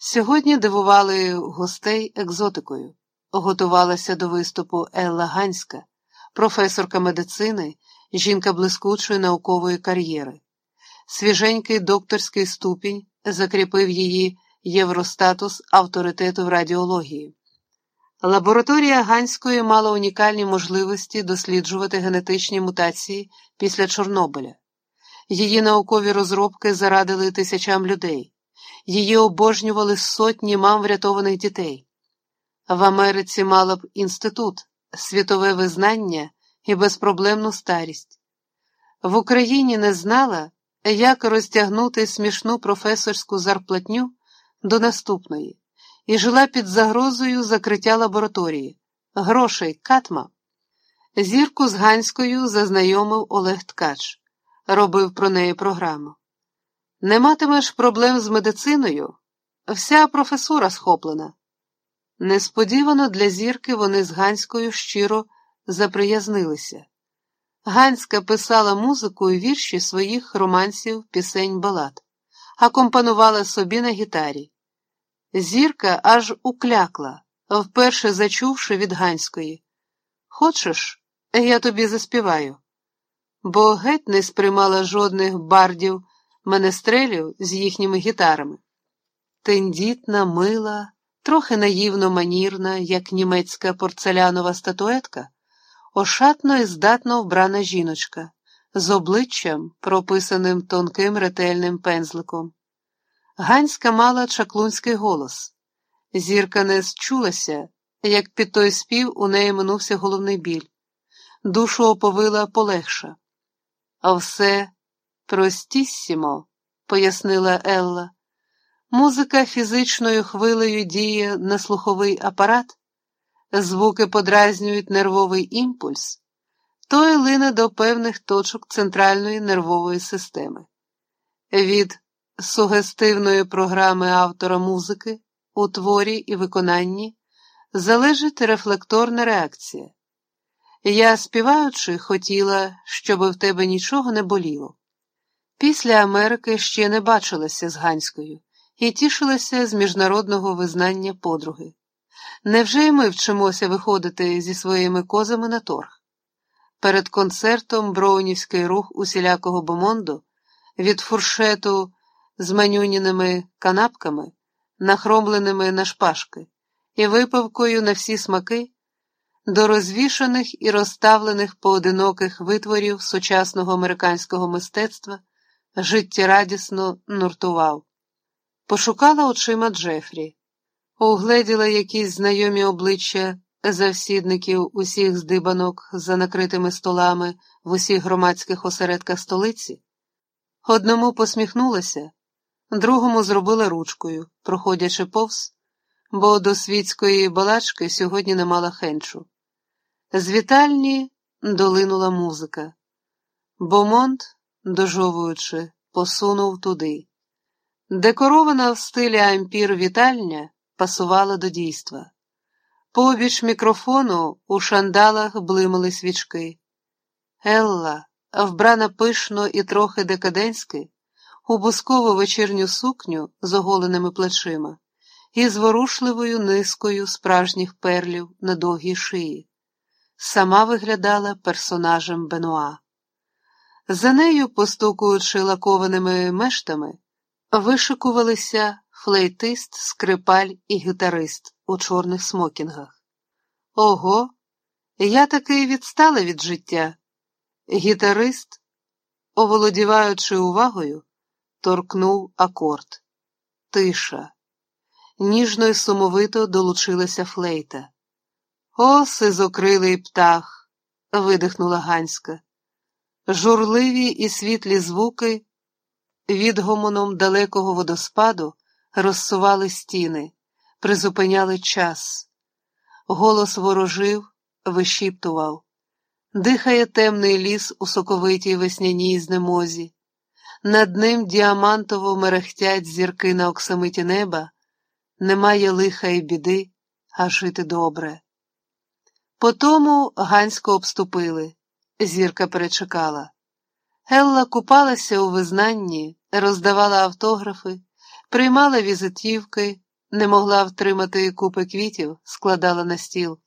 Сьогодні дивували гостей екзотикою. Готувалася до виступу Елла Ганська, професорка медицини, жінка блискучої наукової кар'єри. Свіженький докторський ступінь закріпив її євростатус авторитету в радіології. Лабораторія Ганської мала унікальні можливості досліджувати генетичні мутації після Чорнобиля. Її наукові розробки зарадили тисячам людей, її обожнювали сотні мам врятованих дітей. В Америці мала б інститут, світове визнання і безпроблемну старість. В Україні не знала, як розтягнути смішну професорську зарплатню до наступної, і жила під загрозою закриття лабораторії, грошей катма. Зірку з Ганською зазнайомив Олег Ткач, робив про неї програму. Не матимеш проблем з медициною, вся професура схоплена. Несподівано для зірки вони з Ганською щиро заприязнилися. Ганська писала музику і вірші своїх романсів, пісень, балад, акомпанувала собі на гітарі. Зірка аж уклякла, вперше зачувши від Ганської. Хочеш, я тобі заспіваю? Бо геть не сприймала жодних бардів менестрелів з їхніми гітарами. Тендітна, мила, трохи наївно манірна, як німецька порцелянова статуетка, ошатно і здатно вбрана жіночка, з обличчям, прописаним тонким ретельним пензликом. Ганська мала чаклунський голос. Зірка не зчулася, як під той спів у неї минувся головний біль. Душу оповила полегша. А все простіссімо, пояснила Елла. Музика фізичною хвилею діє на слуховий апарат, звуки подразнюють нервовий імпульс, той лине до певних точок центральної нервової системи. Від сугестивної програми автора музики у творі і виконанні залежить рефлекторна реакція. Я, співаючи, хотіла, щоб в тебе нічого не боліло. Після Америки ще не бачилася з Ганською і тішилася з міжнародного визнання подруги. Невже й ми вчимося виходити зі своїми козами на торг? Перед концертом броунівський рух усілякого бомонду від фуршету з манюніними канапками, нахромленими на шпажки, і випивкою на всі смаки, до розвішаних і розставлених поодиноких витворів сучасного американського мистецтва життєрадісно нуртував. Пошукала очима Джефрі, угледіла якісь знайомі обличчя завсідників усіх здибанок за накритими столами в усіх громадських осередках столиці. Одному посміхнулася, другому зробила ручкою, проходячи повз, бо до світської балачки сьогодні не мала хенчу. З вітальні долинула музика. Бомонт, дожовуючи, посунув туди. Декорована в стилі ампір вітальня пасувала до дійства. Побіч мікрофону у шандалах блимали свічки. Елла, вбрана пишно і трохи декаденськи, у бускову вечірню сукню з оголеними плечима і зворушливою низкою справжніх перлів на довгій шиї, сама виглядала персонажем Бенуа. За нею, постукуючи лакованими мештами, вишикувалися флейтист, скрипаль і гітарист у чорних смокінгах. Ого, я таки відстала від життя. Гітарист, оволодіваючи увагою, торкнув акорд. Тиша. Ніжно й сумовито долучилася флейта. О, сизокрилий птах! видихнула Ганська. Журливі і світлі звуки відгомоном далекого водоспаду розсували стіни, призупиняли час. Голос ворожив, вишіптував. Дихає темний ліс у соковитій весняній знемозі. Над ним діамантово мерехтять зірки на оксамиті неба, немає лиха і біди, а жити добре. Потому Гансько обступили, зірка перечекала. Елла купалася у визнанні, роздавала автографи, приймала візитівки, Не могла втримати купи квітів, складала на стіл.